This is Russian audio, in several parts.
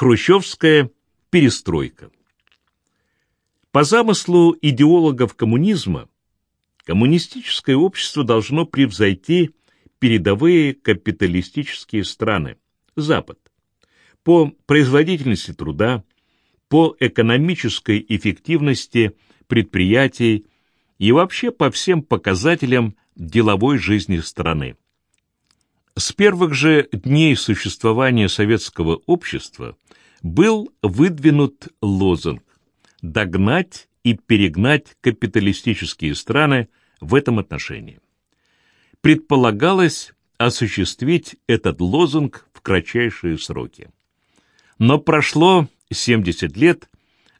Хрущевская перестройка. По замыслу идеологов коммунизма, коммунистическое общество должно превзойти передовые капиталистические страны, Запад, по производительности труда, по экономической эффективности предприятий и вообще по всем показателям деловой жизни страны. С первых же дней существования советского общества был выдвинут лозунг «догнать и перегнать капиталистические страны в этом отношении». Предполагалось осуществить этот лозунг в кратчайшие сроки. Но прошло 70 лет,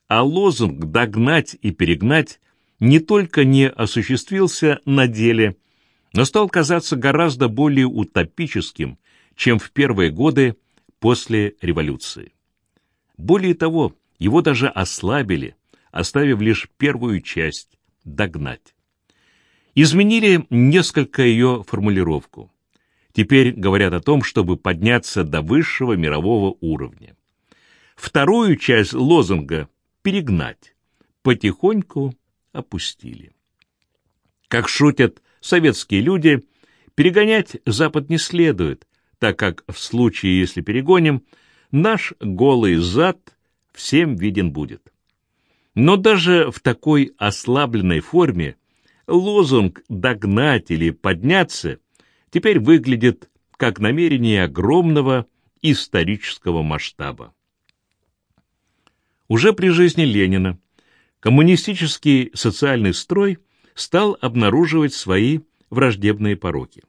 а лозунг «догнать и перегнать» не только не осуществился на деле, но стал казаться гораздо более утопическим, чем в первые годы после революции. Более того, его даже ослабили, оставив лишь первую часть – догнать. Изменили несколько ее формулировку. Теперь говорят о том, чтобы подняться до высшего мирового уровня. Вторую часть лозунга «перегнать» потихоньку опустили. Как шутят советские люди, перегонять Запад не следует, так как в случае, если перегоним, наш голый зад всем виден будет. Но даже в такой ослабленной форме лозунг «догнать» или «подняться» теперь выглядит как намерение огромного исторического масштаба. Уже при жизни Ленина коммунистический социальный строй стал обнаруживать свои враждебные пороки.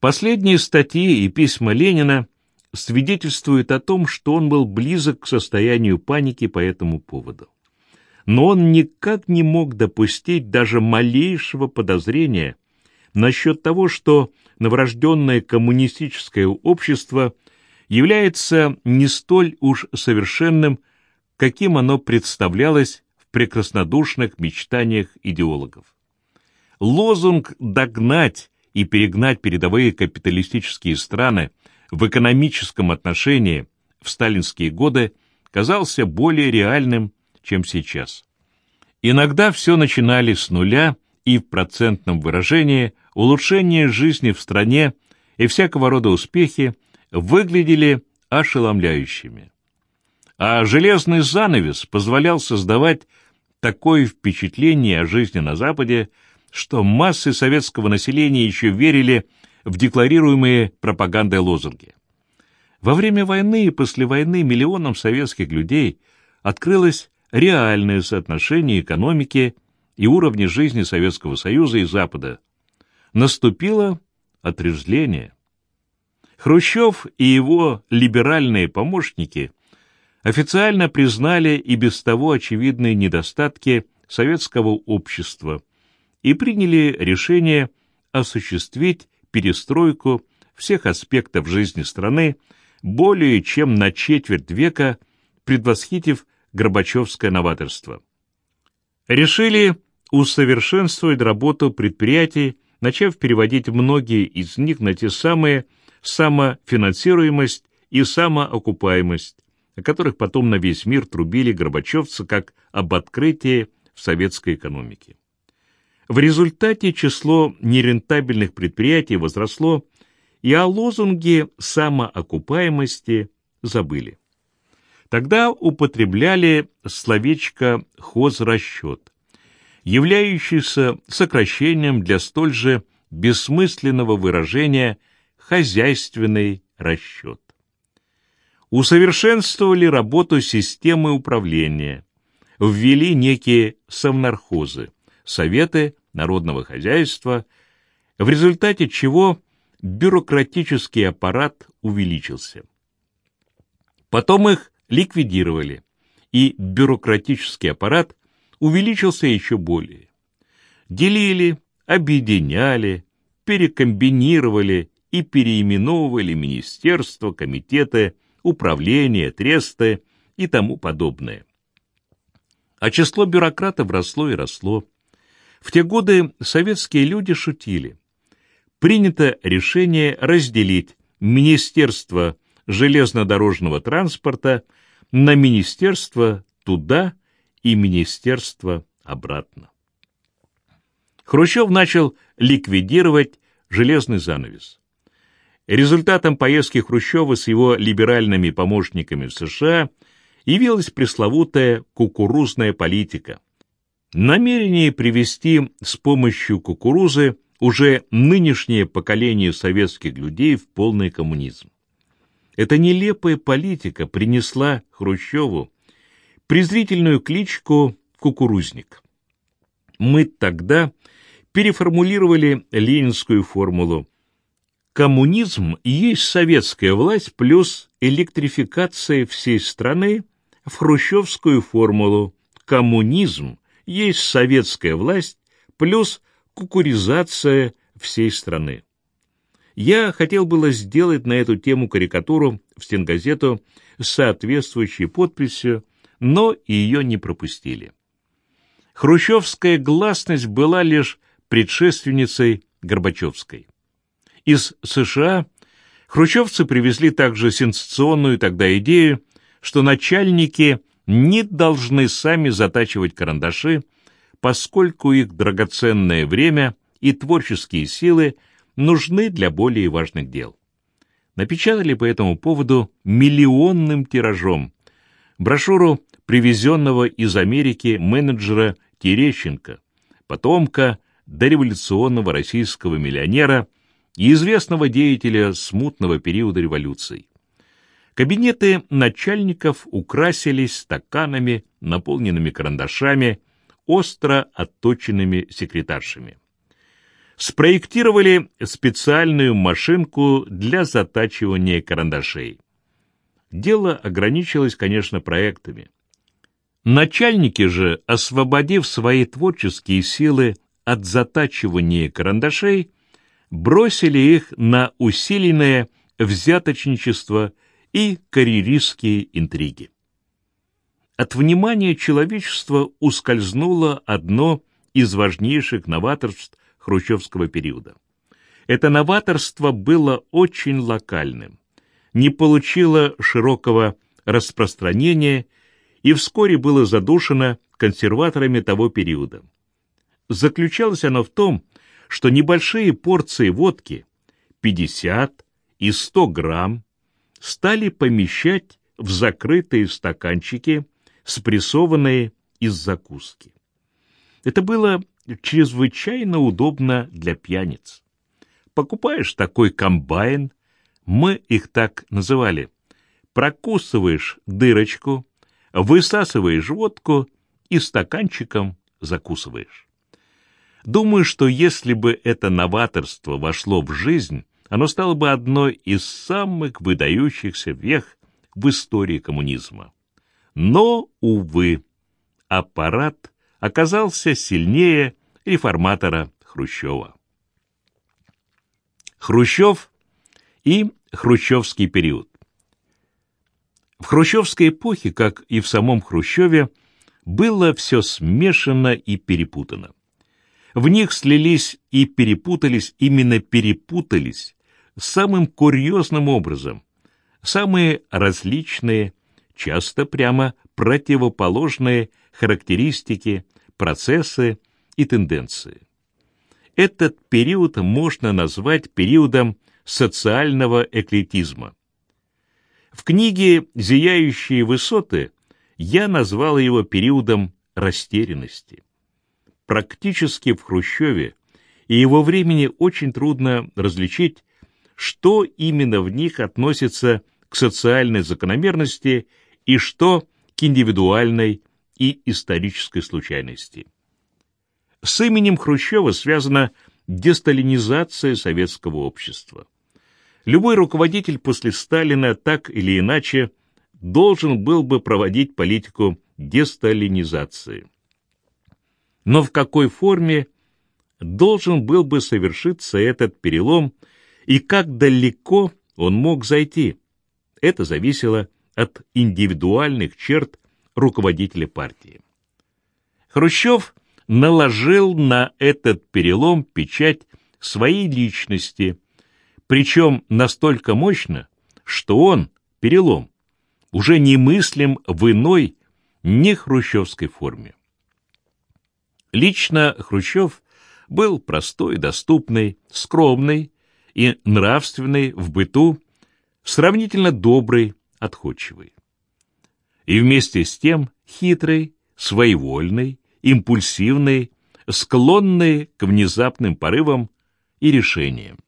Последние статьи и письма Ленина свидетельствуют о том, что он был близок к состоянию паники по этому поводу. Но он никак не мог допустить даже малейшего подозрения насчет того, что новорожденное коммунистическое общество является не столь уж совершенным, каким оно представлялось в прекраснодушных мечтаниях идеологов. Лозунг «догнать» и перегнать передовые капиталистические страны в экономическом отношении в сталинские годы казался более реальным, чем сейчас. Иногда все начинали с нуля, и в процентном выражении улучшение жизни в стране и всякого рода успехи выглядели ошеломляющими. А железный занавес позволял создавать такое впечатление о жизни на Западе, что массы советского населения еще верили в декларируемые пропагандой лозунги. Во время войны и после войны миллионам советских людей открылось реальное соотношение экономики и уровня жизни Советского Союза и Запада. Наступило отрезвление. Хрущев и его либеральные помощники официально признали и без того очевидные недостатки советского общества и приняли решение осуществить перестройку всех аспектов жизни страны более чем на четверть века, предвосхитив Горбачевское новаторство. Решили усовершенствовать работу предприятий, начав переводить многие из них на те самые самофинансируемость и самоокупаемость, о которых потом на весь мир трубили горбачевцы как об открытии в советской экономике. В результате число нерентабельных предприятий возросло, и о лозунге самоокупаемости забыли. Тогда употребляли словечко «хозрасчет», являющееся сокращением для столь же бессмысленного выражения «хозяйственный расчет». Усовершенствовали работу системы управления, ввели некие совнархозы, советы народного хозяйства, в результате чего бюрократический аппарат увеличился. Потом их ликвидировали, и бюрократический аппарат увеличился еще более. Делили, объединяли, перекомбинировали и переименовывали министерства, комитеты, управления, тресты и тому подобное. А число бюрократов росло и росло. В те годы советские люди шутили. Принято решение разделить Министерство железнодорожного транспорта на министерство туда и министерство обратно. Хрущев начал ликвидировать железный занавес. Результатом поездки Хрущева с его либеральными помощниками в США явилась пресловутая кукурузная политика. Намерение привести с помощью кукурузы уже нынешнее поколение советских людей в полный коммунизм. Эта нелепая политика принесла Хрущеву презрительную кличку «кукурузник». Мы тогда переформулировали ленинскую формулу «Коммунизм есть советская власть плюс электрификация всей страны» в хрущевскую формулу «Коммунизм есть советская власть плюс кукуризация всей страны». Я хотел было сделать на эту тему карикатуру в стенгазету с соответствующей подписью, но ее не пропустили. Хрущевская гласность была лишь предшественницей Горбачевской. Из США хрущевцы привезли также сенсационную тогда идею, что начальники не должны сами затачивать карандаши, поскольку их драгоценное время и творческие силы нужны для более важных дел. Напечатали по этому поводу миллионным тиражом брошюру привезенного из Америки менеджера Терещенко, потомка дореволюционного российского миллионера и известного деятеля смутного периода революции. Кабинеты начальников украсились стаканами, наполненными карандашами, остро отточенными секретаршами. Спроектировали специальную машинку для затачивания карандашей. Дело ограничилось, конечно, проектами. Начальники же, освободив свои творческие силы от затачивания карандашей, бросили их на усиленное взяточничество и карьеристские интриги. От внимания человечества ускользнуло одно из важнейших новаторств хрущевского периода. Это новаторство было очень локальным, не получило широкого распространения и вскоре было задушено консерваторами того периода. Заключалось оно в том, что небольшие порции водки, 50 и 100 грамм, стали помещать в закрытые стаканчики, спрессованные из закуски. Это было чрезвычайно удобно для пьяниц. Покупаешь такой комбайн, мы их так называли, прокусываешь дырочку, высасываешь водку и стаканчиком закусываешь. Думаю, что если бы это новаторство вошло в жизнь, оно стало бы одной из самых выдающихся вех в истории коммунизма. Но, увы, аппарат оказался сильнее реформатора Хрущева. Хрущев и хрущевский период. В хрущевской эпохе, как и в самом Хрущеве, было все смешано и перепутано. В них слились и перепутались, именно перепутались, самым курьезным образом. Самые различные, часто прямо противоположные характеристики, процессы и тенденции. Этот период можно назвать периодом социального эклетизма. В книге «Зияющие высоты» я назвал его периодом растерянности. Практически в Хрущеве и его времени очень трудно различить, что именно в них относится к социальной закономерности и что к индивидуальной и исторической случайности. С именем Хрущева связана десталинизация советского общества. Любой руководитель после Сталина так или иначе должен был бы проводить политику десталинизации но в какой форме должен был бы совершиться этот перелом и как далеко он мог зайти. Это зависело от индивидуальных черт руководителя партии. Хрущев наложил на этот перелом печать своей личности, причем настолько мощно, что он, перелом, уже немыслим в иной, не хрущевской форме. Лично Хрущев был простой, доступный, скромный и нравственный в быту, сравнительно добрый, отходчивый. И вместе с тем хитрый, своевольный, импульсивный, склонный к внезапным порывам и решениям.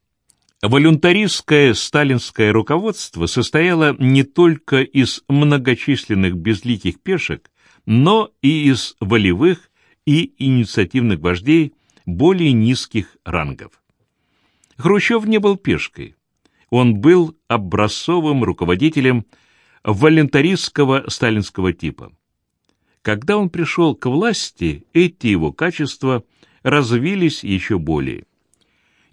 Волюнтаристское сталинское руководство состояло не только из многочисленных безликих пешек, но и из волевых и инициативных вождей более низких рангов. Хрущев не был пешкой. Он был образцовым руководителем волюнтаристского сталинского типа. Когда он пришел к власти, эти его качества развились еще более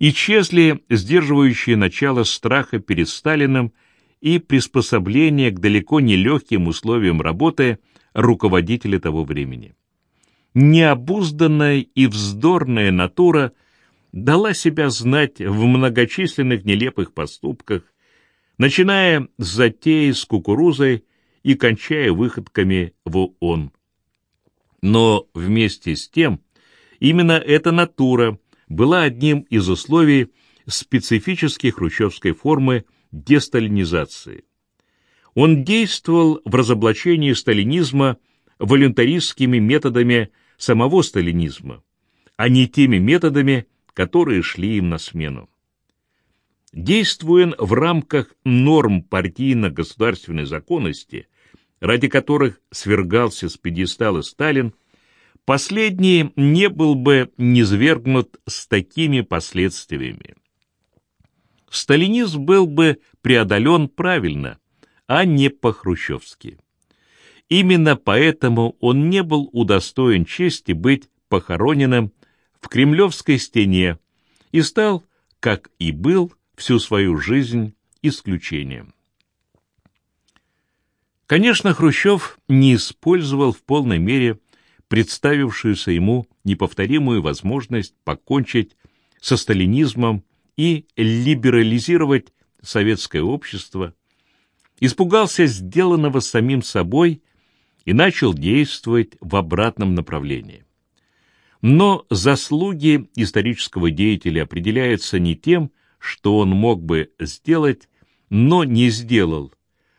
исчезли сдерживающие начало страха перед Сталиным и приспособление к далеко не легким условиям работы руководителя того времени. Необузданная и вздорная натура дала себя знать в многочисленных нелепых поступках, начиная с затеи с кукурузой и кончая выходками в ООН. Но вместе с тем именно эта натура – была одним из условий специфической хрущевской формы десталинизации. Он действовал в разоблачении сталинизма волюнтаристскими методами самого сталинизма, а не теми методами, которые шли им на смену. Действуя в рамках норм партийно-государственной законности, ради которых свергался с пьедестала Сталин, последний не был бы низвергнут с такими последствиями. Сталинизм был бы преодолен правильно, а не по-хрущевски. Именно поэтому он не был удостоен чести быть похороненным в Кремлевской стене и стал, как и был всю свою жизнь, исключением. Конечно, Хрущев не использовал в полной мере представившуюся ему неповторимую возможность покончить со сталинизмом и либерализировать советское общество, испугался сделанного самим собой и начал действовать в обратном направлении. Но заслуги исторического деятеля определяются не тем, что он мог бы сделать, но не сделал,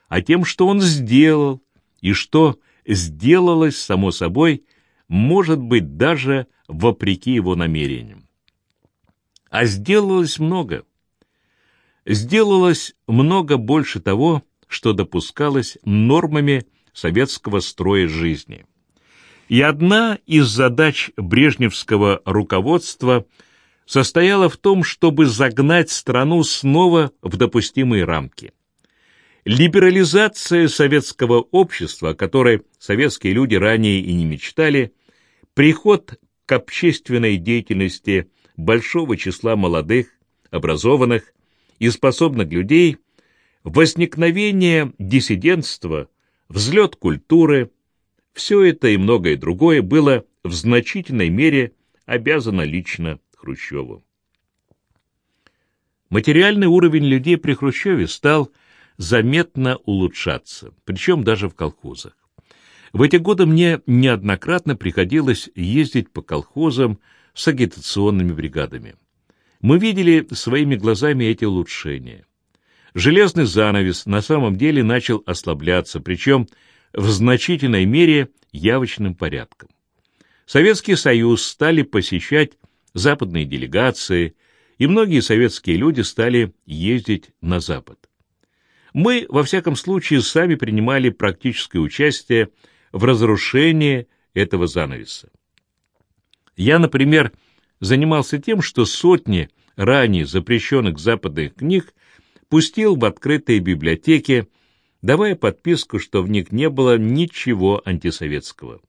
а тем, что он сделал, и что сделалось, само собой, может быть, даже вопреки его намерениям. А сделалось много. Сделалось много больше того, что допускалось нормами советского строя жизни. И одна из задач брежневского руководства состояла в том, чтобы загнать страну снова в допустимые рамки. Либерализация советского общества, о которой советские люди ранее и не мечтали, Приход к общественной деятельности большого числа молодых, образованных и способных людей, возникновение диссидентства, взлет культуры – все это и многое другое было в значительной мере обязано лично Хрущеву. Материальный уровень людей при Хрущеве стал заметно улучшаться, причем даже в колхозах. В эти годы мне неоднократно приходилось ездить по колхозам с агитационными бригадами. Мы видели своими глазами эти улучшения. Железный занавес на самом деле начал ослабляться, причем в значительной мере явочным порядком. Советский Союз стали посещать западные делегации, и многие советские люди стали ездить на Запад. Мы, во всяком случае, сами принимали практическое участие в разрушение этого занавеса. Я, например, занимался тем, что сотни ранее запрещенных западных книг пустил в открытые библиотеки, давая подписку, что в них не было ничего антисоветского.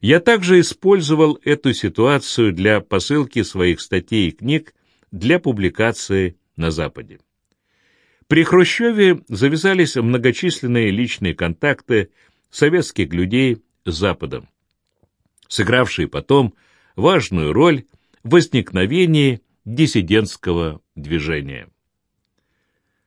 Я также использовал эту ситуацию для посылки своих статей и книг для публикации на Западе. При Хрущеве завязались многочисленные личные контакты советских людей с Западом, сыгравшие потом важную роль в возникновении диссидентского движения.